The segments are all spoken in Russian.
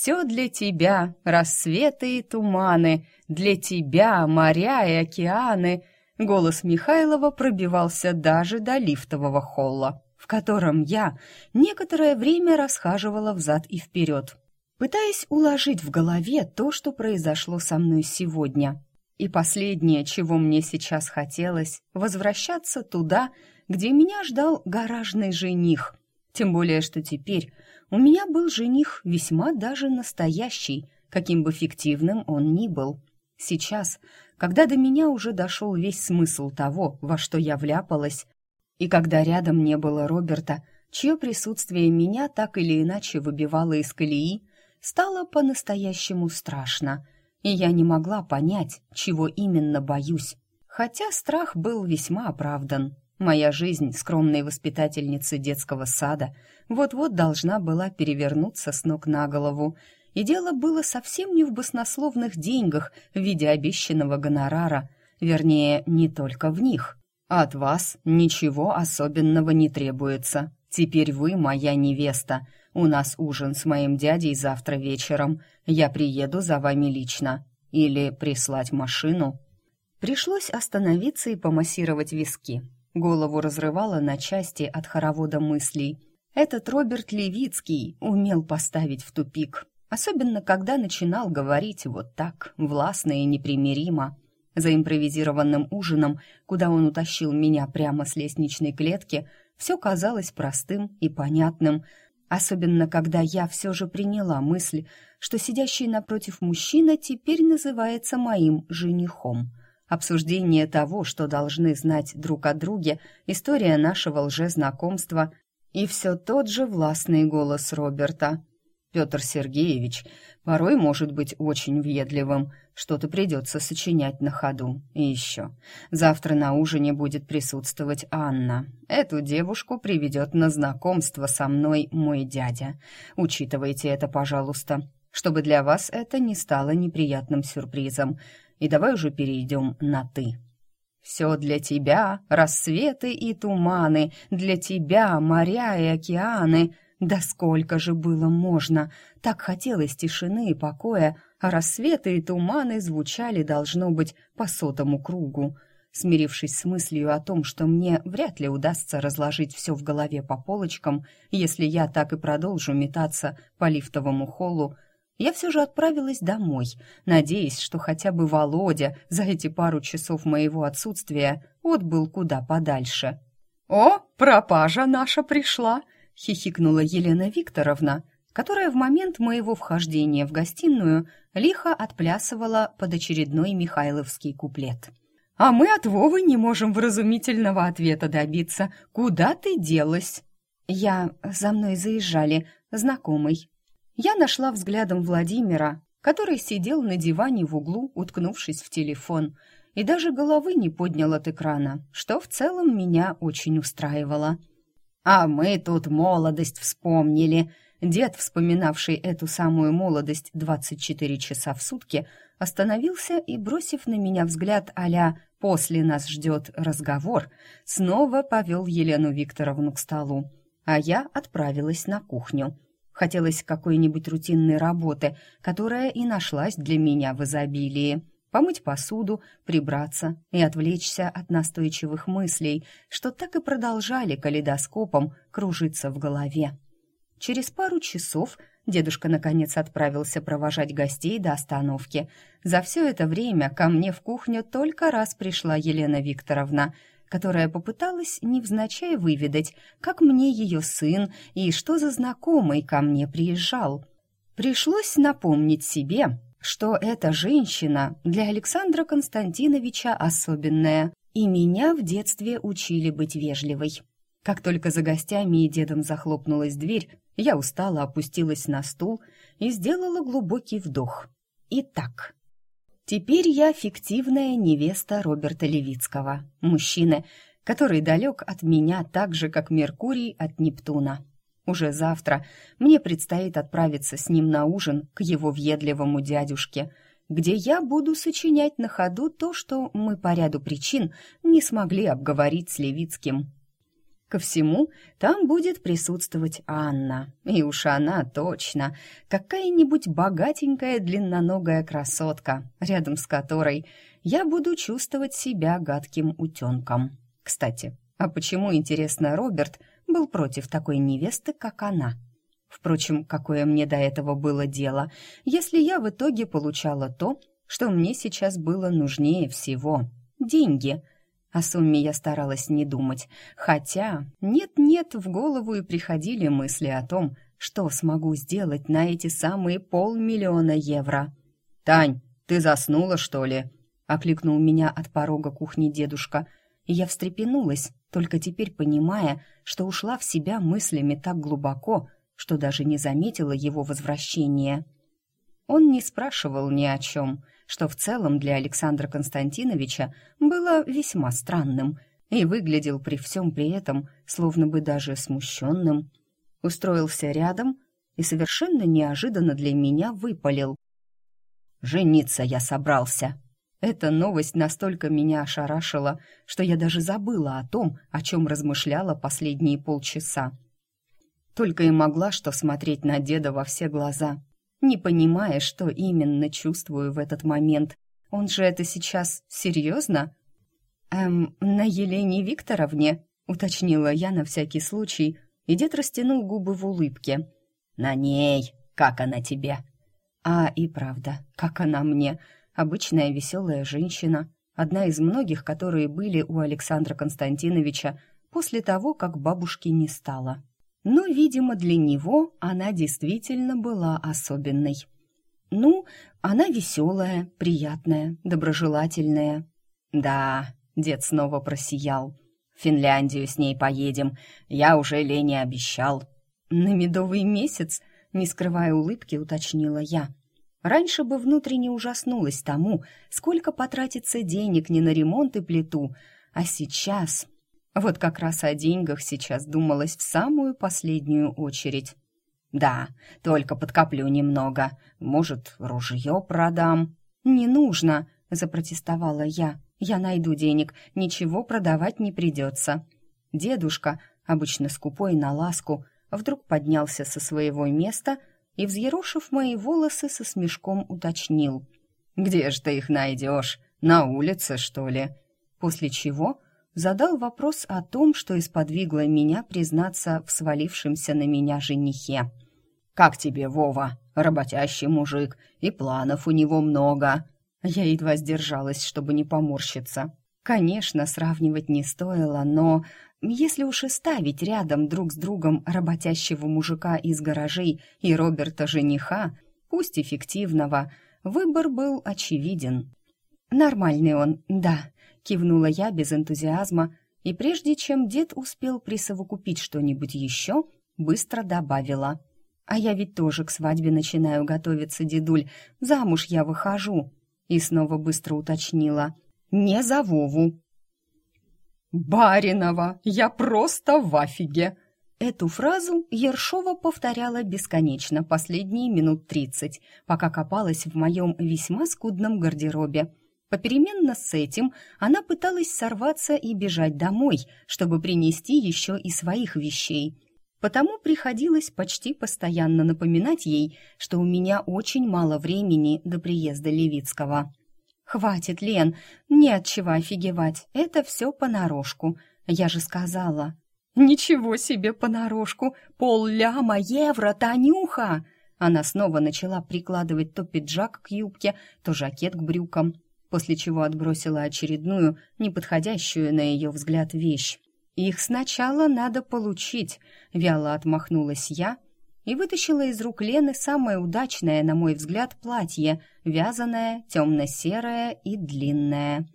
Все для тебя, рассветы и туманы, для тебя моря и океаны. Голос Михайлова пробивался даже до лифтового холла, в котором я некоторое время расхаживала взад и вперед, пытаясь уложить в голове то, что произошло со мной сегодня. И последнее, чего мне сейчас хотелось, возвращаться туда, где меня ждал гаражный жених. Тем более, что теперь у меня был жених весьма даже настоящий, каким бы фиктивным он ни был. Сейчас, когда до меня уже дошел весь смысл того, во что я вляпалась, и когда рядом не было Роберта, чье присутствие меня так или иначе выбивало из колеи, стало по-настоящему страшно, и я не могла понять, чего именно боюсь. Хотя страх был весьма оправдан. Моя жизнь скромной воспитательницы детского сада вот-вот должна была перевернуться с ног на голову, и дело было совсем не в баснословных деньгах в виде обещанного гонорара, вернее, не только в них. От вас ничего особенного не требуется. Теперь вы моя невеста. У нас ужин с моим дядей завтра вечером. Я приеду за вами лично. Или прислать машину. Пришлось остановиться и помассировать виски. Голову разрывало на части от хоровода мыслей. Этот Роберт Левицкий умел поставить в тупик, особенно когда начинал говорить вот так, властно и непримиримо. За импровизированным ужином, куда он утащил меня прямо с лестничной клетки, все казалось простым и понятным, особенно когда я все же приняла мысль, что сидящий напротив мужчина теперь называется моим женихом — обсуждение того, что должны знать друг о друге, история нашего лжезнакомства и все тот же властный голос Роберта. Петр Сергеевич порой может быть очень въедливым, что-то придется сочинять на ходу. И еще, завтра на ужине будет присутствовать Анна. Эту девушку приведет на знакомство со мной мой дядя. Учитывайте это, пожалуйста, чтобы для вас это не стало неприятным сюрпризом и давай уже перейдем на «ты». «Все для тебя, рассветы и туманы, для тебя моря и океаны». Да сколько же было можно! Так хотелось тишины и покоя, а рассветы и туманы звучали, должно быть, по сотому кругу. Смирившись с мыслью о том, что мне вряд ли удастся разложить все в голове по полочкам, если я так и продолжу метаться по лифтовому холлу, я все же отправилась домой, надеясь, что хотя бы Володя за эти пару часов моего отсутствия отбыл куда подальше. «О, пропажа наша пришла!» — хихикнула Елена Викторовна, которая в момент моего вхождения в гостиную лихо отплясывала под очередной Михайловский куплет. «А мы от Вовы не можем вразумительного ответа добиться. Куда ты делась?» «Я... за мной заезжали. Знакомый», я нашла взглядом Владимира, который сидел на диване в углу, уткнувшись в телефон, и даже головы не поднял от экрана, что в целом меня очень устраивало. «А мы тут молодость вспомнили», Дед, вспоминавший эту самую молодость 24 часа в сутки, остановился и, бросив на меня взгляд а «после нас ждет разговор», снова повел Елену Викторовну к столу, а я отправилась на кухню. Хотелось какой-нибудь рутинной работы, которая и нашлась для меня в изобилии. Помыть посуду, прибраться и отвлечься от настойчивых мыслей, что так и продолжали калейдоскопом кружиться в голове. Через пару часов дедушка наконец отправился провожать гостей до остановки. За все это время ко мне в кухню только раз пришла Елена Викторовна — которая попыталась невзначай выведать, как мне ее сын и что за знакомый ко мне приезжал. Пришлось напомнить себе, что эта женщина для Александра Константиновича особенная, и меня в детстве учили быть вежливой. Как только за гостями и дедом захлопнулась дверь, я устало опустилась на стул и сделала глубокий вдох. Итак, Теперь я фиктивная невеста Роберта Левицкого, мужчины, который далек от меня так же, как Меркурий от Нептуна. Уже завтра мне предстоит отправиться с ним на ужин к его въедливому дядюшке, где я буду сочинять на ходу то, что мы по ряду причин не смогли обговорить с Левицким. Ко всему, там будет присутствовать Анна. И уж она точно какая-нибудь богатенькая длинноногая красотка, рядом с которой я буду чувствовать себя гадким утенком. Кстати, а почему, интересно, Роберт был против такой невесты, как она? Впрочем, какое мне до этого было дело, если я в итоге получала то, что мне сейчас было нужнее всего — деньги — о сумме я старалась не думать, хотя нет-нет, в голову и приходили мысли о том, что смогу сделать на эти самые полмиллиона евро. «Тань, ты заснула, что ли?» — окликнул меня от порога кухни дедушка, и я встрепенулась, только теперь понимая, что ушла в себя мыслями так глубоко, что даже не заметила его возвращения. Он не спрашивал ни о чем — что в целом для Александра Константиновича было весьма странным и выглядел при всем при этом словно бы даже смущенным. Устроился рядом и совершенно неожиданно для меня выпалил. «Жениться я собрался!» Эта новость настолько меня ошарашила, что я даже забыла о том, о чем размышляла последние полчаса. Только и могла что смотреть на деда во все глаза не понимая, что именно чувствую в этот момент. Он же это сейчас серьезно? «Эм, на Елене Викторовне?» — уточнила я на всякий случай, и дед растянул губы в улыбке. «На ней! Как она тебе?» «А и правда, как она мне? Обычная веселая женщина, одна из многих, которые были у Александра Константиновича после того, как бабушки не стало но, видимо, для него она действительно была особенной. Ну, она веселая, приятная, доброжелательная. Да, дед снова просиял. В Финляндию с ней поедем. Я уже Лене обещал. На медовый месяц, не скрывая улыбки, уточнила я. Раньше бы внутренне ужаснулась тому, сколько потратится денег не на ремонт и плиту, а сейчас вот как раз о деньгах сейчас думалось в самую последнюю очередь. «Да, только подкоплю немного. Может, ружье продам?» «Не нужно», — запротестовала я. «Я найду денег, ничего продавать не придется». Дедушка, обычно скупой на ласку, вдруг поднялся со своего места и, взъерошив мои волосы, со смешком уточнил. «Где же ты их найдешь? На улице, что ли?» После чего задал вопрос о том, что исподвигло меня признаться в свалившемся на меня женихе. «Как тебе, Вова? Работящий мужик, и планов у него много». Я едва сдержалась, чтобы не поморщиться. Конечно, сравнивать не стоило, но если уж и ставить рядом друг с другом работящего мужика из гаражей и Роберта-жениха, пусть эффективного, выбор был очевиден. Нормальный он, да, кивнула я без энтузиазма, и прежде чем дед успел присовокупить что-нибудь еще, быстро добавила. «А я ведь тоже к свадьбе начинаю готовиться, дедуль. Замуж я выхожу». И снова быстро уточнила. «Не за Вову». «Баринова, я просто в афиге!» Эту фразу Ершова повторяла бесконечно последние минут тридцать, пока копалась в моем весьма скудном гардеробе, Попеременно с этим она пыталась сорваться и бежать домой, чтобы принести еще и своих вещей. Потому приходилось почти постоянно напоминать ей, что у меня очень мало времени до приезда Левицкого. «Хватит, Лен, не от чего офигевать, это все понарошку. Я же сказала». «Ничего себе понарошку! Пол-ляма евро, Танюха!» Она снова начала прикладывать то пиджак к юбке, то жакет к брюкам после чего отбросила очередную, неподходящую на ее взгляд вещь. «Их сначала надо получить», — вяло отмахнулась я и вытащила из рук Лены самое удачное, на мой взгляд, платье, вязаное, темно-серое и длинное.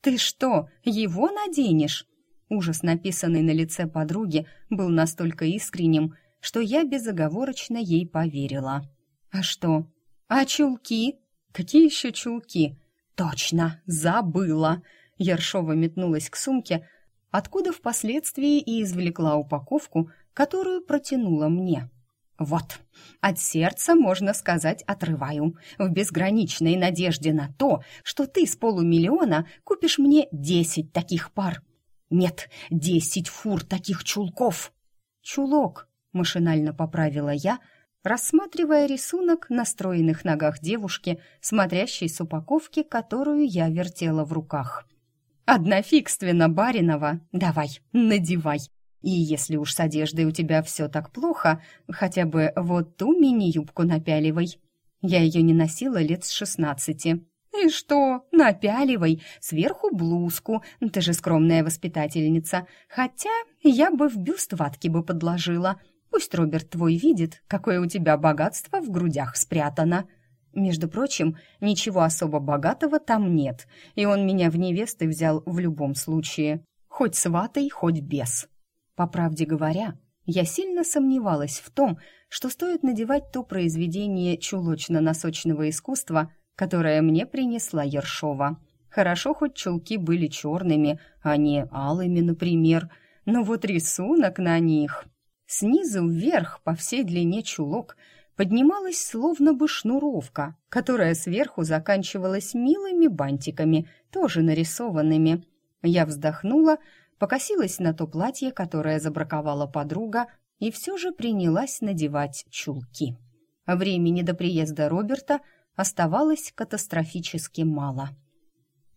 «Ты что, его наденешь?» Ужас, написанный на лице подруги, был настолько искренним, что я безоговорочно ей поверила. «А что? А чулки? Какие еще чулки?» «Точно, забыла!» Ершова метнулась к сумке, откуда впоследствии и извлекла упаковку, которую протянула мне. «Вот, от сердца, можно сказать, отрываю, в безграничной надежде на то, что ты с полумиллиона купишь мне десять таких пар. Нет, десять фур таких чулков!» «Чулок», — машинально поправила я, рассматривая рисунок на стройных ногах девушки, смотрящей с упаковки, которую я вертела в руках. «Одна фигственно, Баринова! Давай, надевай! И если уж с одеждой у тебя все так плохо, хотя бы вот ту мини-юбку напяливай. Я ее не носила лет с шестнадцати. И что, напяливай, сверху блузку, ты же скромная воспитательница. Хотя я бы в бюст ватки бы подложила. Пусть Роберт твой видит, какое у тебя богатство в грудях спрятано. Между прочим, ничего особо богатого там нет, и он меня в невесты взял в любом случае. Хоть сватой, хоть без. По правде говоря, я сильно сомневалась в том, что стоит надевать то произведение чулочно-носочного искусства, которое мне принесла Ершова. Хорошо, хоть чулки были черными, а не алыми, например, но вот рисунок на них... Снизу вверх по всей длине чулок поднималась словно бы шнуровка, которая сверху заканчивалась милыми бантиками, тоже нарисованными. Я вздохнула, покосилась на то платье, которое забраковала подруга, и все же принялась надевать чулки. Времени до приезда Роберта оставалось катастрофически мало.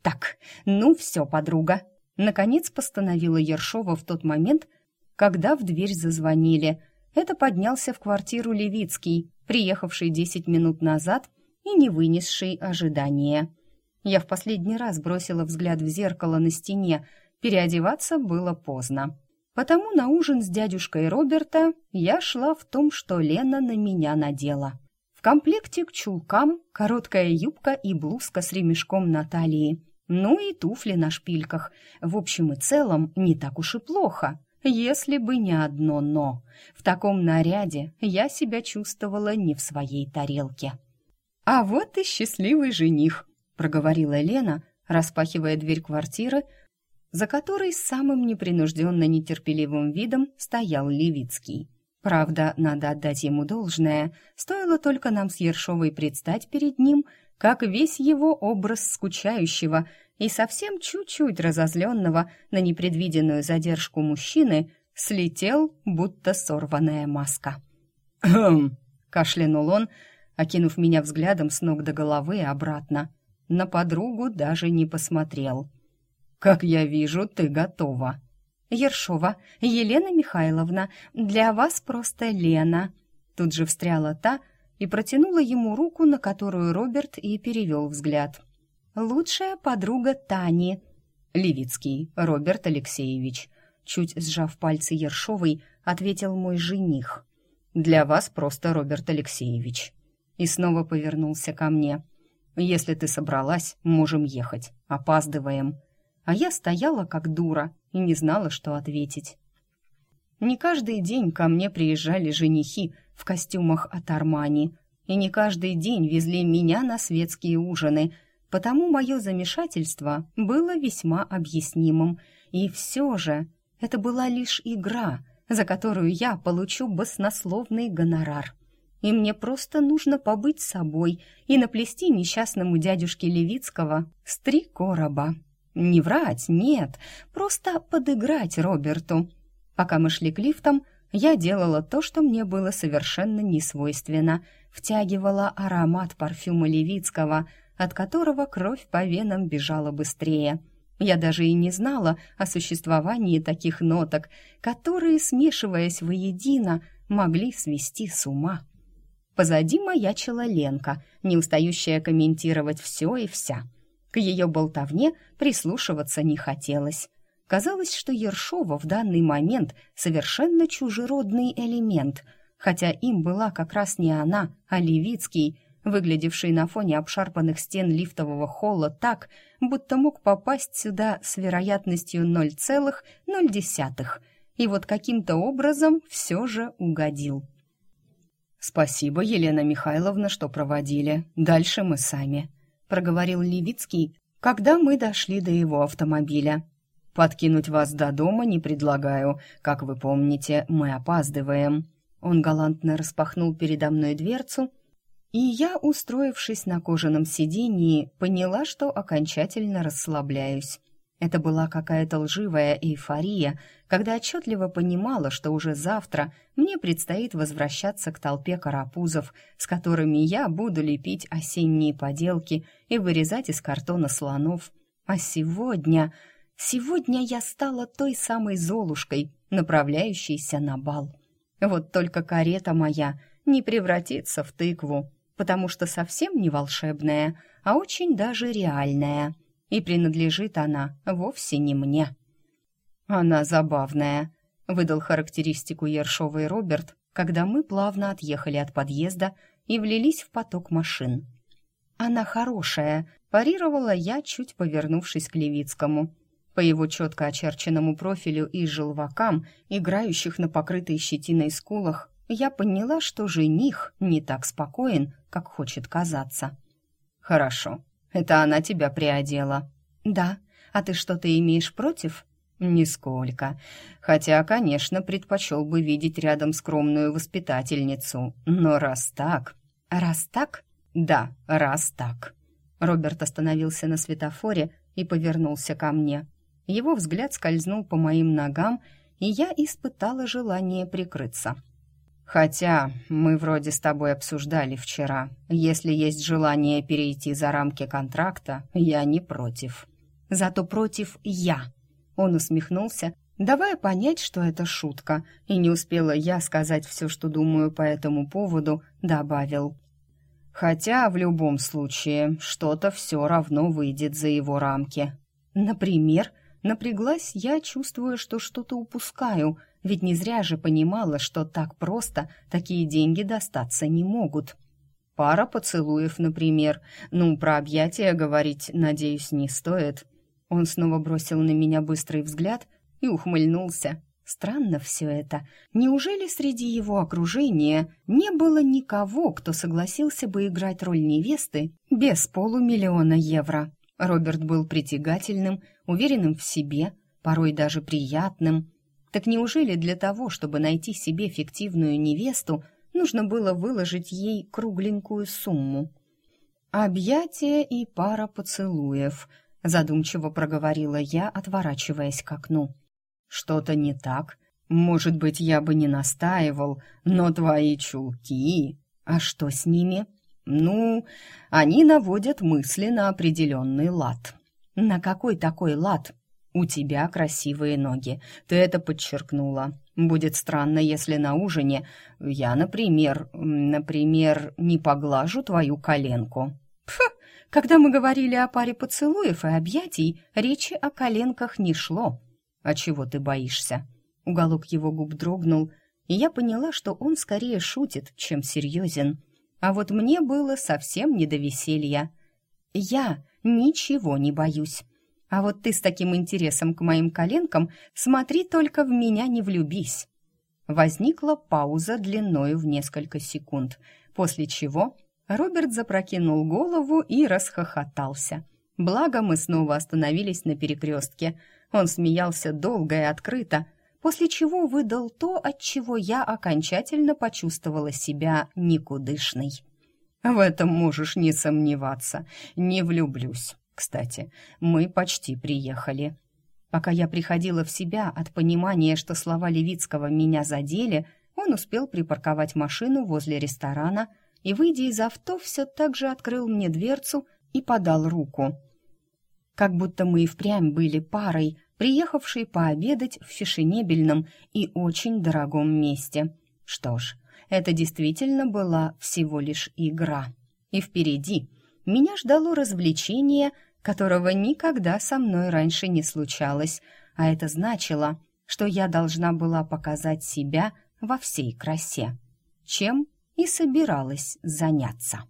«Так, ну все, подруга!» Наконец постановила Ершова в тот момент, когда в дверь зазвонили. Это поднялся в квартиру Левицкий, приехавший десять минут назад и не вынесший ожидания. Я в последний раз бросила взгляд в зеркало на стене, Переодеваться было поздно. Потому на ужин с дядюшкой Роберта я шла в том, что Лена на меня надела. В комплекте к чулкам короткая юбка и блузка с ремешком на талии. Ну и туфли на шпильках. В общем и целом, не так уж и плохо. Если бы не одно «но». В таком наряде я себя чувствовала не в своей тарелке. «А вот и счастливый жених», — проговорила Лена, распахивая дверь квартиры, за которой с самым непринужденно нетерпеливым видом стоял Левицкий. Правда, надо отдать ему должное, стоило только нам с Ершовой предстать перед ним, как весь его образ скучающего и совсем чуть-чуть разозленного на непредвиденную задержку мужчины слетел, будто сорванная маска. «Хм!» — кашлянул он, окинув меня взглядом с ног до головы и обратно. На подругу даже не посмотрел. «Как я вижу, ты готова». «Ершова, Елена Михайловна, для вас просто Лена». Тут же встряла та и протянула ему руку, на которую Роберт и перевел взгляд. «Лучшая подруга Тани». «Левицкий, Роберт Алексеевич», чуть сжав пальцы Ершовой, ответил мой жених. «Для вас просто Роберт Алексеевич». И снова повернулся ко мне. «Если ты собралась, можем ехать. Опаздываем» а я стояла как дура и не знала, что ответить. Не каждый день ко мне приезжали женихи в костюмах от Армани, и не каждый день везли меня на светские ужины, потому мое замешательство было весьма объяснимым. И все же это была лишь игра, за которую я получу баснословный гонорар. И мне просто нужно побыть собой и наплести несчастному дядюшке Левицкого с три короба. Не врать, нет, просто подыграть Роберту. Пока мы шли к лифтам, я делала то, что мне было совершенно не свойственно. Втягивала аромат парфюма Левицкого, от которого кровь по венам бежала быстрее. Я даже и не знала о существовании таких ноток, которые, смешиваясь воедино, могли свести с ума. Позади маячила Ленка, не устающая комментировать все и вся — к ее болтовне прислушиваться не хотелось. Казалось, что Ершова в данный момент совершенно чужеродный элемент, хотя им была как раз не она, а Левицкий, выглядевший на фоне обшарпанных стен лифтового холла так, будто мог попасть сюда с вероятностью 0,0, и вот каким-то образом все же угодил. «Спасибо, Елена Михайловна, что проводили. Дальше мы сами», проговорил Левицкий, когда мы дошли до его автомобиля. «Подкинуть вас до дома не предлагаю. Как вы помните, мы опаздываем». Он галантно распахнул передо мной дверцу, и я, устроившись на кожаном сиденье, поняла, что окончательно расслабляюсь. Это была какая-то лживая эйфория, когда отчетливо понимала, что уже завтра мне предстоит возвращаться к толпе карапузов, с которыми я буду лепить осенние поделки и вырезать из картона слонов. А сегодня... Сегодня я стала той самой Золушкой, направляющейся на бал. Вот только карета моя не превратится в тыкву, потому что совсем не волшебная, а очень даже реальная — и принадлежит она вовсе не мне. Она забавная, выдал характеристику Ершовый Роберт, когда мы плавно отъехали от подъезда и влились в поток машин. Она хорошая, парировала я, чуть повернувшись к Левицкому. По его четко очерченному профилю и желвакам, играющих на покрытой щетиной скулах, я поняла, что жених не так спокоен, как хочет казаться. «Хорошо, это она тебя приодела?» «Да. А ты что-то имеешь против?» «Нисколько. Хотя, конечно, предпочел бы видеть рядом скромную воспитательницу. Но раз так...» «Раз так?» «Да, раз так». Роберт остановился на светофоре и повернулся ко мне. Его взгляд скользнул по моим ногам, и я испытала желание прикрыться. Хотя мы вроде с тобой обсуждали вчера. Если есть желание перейти за рамки контракта, я не против. Зато против я. Он усмехнулся, давая понять, что это шутка, и не успела я сказать все, что думаю по этому поводу, добавил. Хотя в любом случае что-то все равно выйдет за его рамки. Например, напряглась я, чувствуя, что что-то упускаю — ведь не зря же понимала, что так просто такие деньги достаться не могут. Пара поцелуев, например. Ну, про объятия говорить, надеюсь, не стоит. Он снова бросил на меня быстрый взгляд и ухмыльнулся. Странно все это. Неужели среди его окружения не было никого, кто согласился бы играть роль невесты без полумиллиона евро? Роберт был притягательным, уверенным в себе, порой даже приятным. Так неужели для того, чтобы найти себе фиктивную невесту, нужно было выложить ей кругленькую сумму? «Объятия и пара поцелуев», — задумчиво проговорила я, отворачиваясь к окну. «Что-то не так? Может быть, я бы не настаивал, но твои чулки...» «А что с ними?» «Ну, они наводят мысли на определенный лад». «На какой такой лад?» «У тебя красивые ноги, ты это подчеркнула. Будет странно, если на ужине я, например, например, не поглажу твою коленку». Пф, когда мы говорили о паре поцелуев и объятий, речи о коленках не шло. «А чего ты боишься?» Уголок его губ дрогнул, и я поняла, что он скорее шутит, чем серьезен. А вот мне было совсем не до веселья. «Я ничего не боюсь». А вот ты с таким интересом к моим коленкам смотри только в меня не влюбись. Возникла пауза длиною в несколько секунд, после чего Роберт запрокинул голову и расхохотался. Благо мы снова остановились на перекрестке. Он смеялся долго и открыто, после чего выдал то, от чего я окончательно почувствовала себя никудышной. «В этом можешь не сомневаться. Не влюблюсь. Кстати, мы почти приехали. Пока я приходила в себя от понимания, что слова Левицкого меня задели, он успел припарковать машину возле ресторана и, выйдя из авто, все так же открыл мне дверцу и подал руку. Как будто мы и впрямь были парой, приехавшей пообедать в фешенебельном и очень дорогом месте. Что ж, это действительно была всего лишь игра. И впереди меня ждало развлечение — которого никогда со мной раньше не случалось, а это значило, что я должна была показать себя во всей красе, чем и собиралась заняться.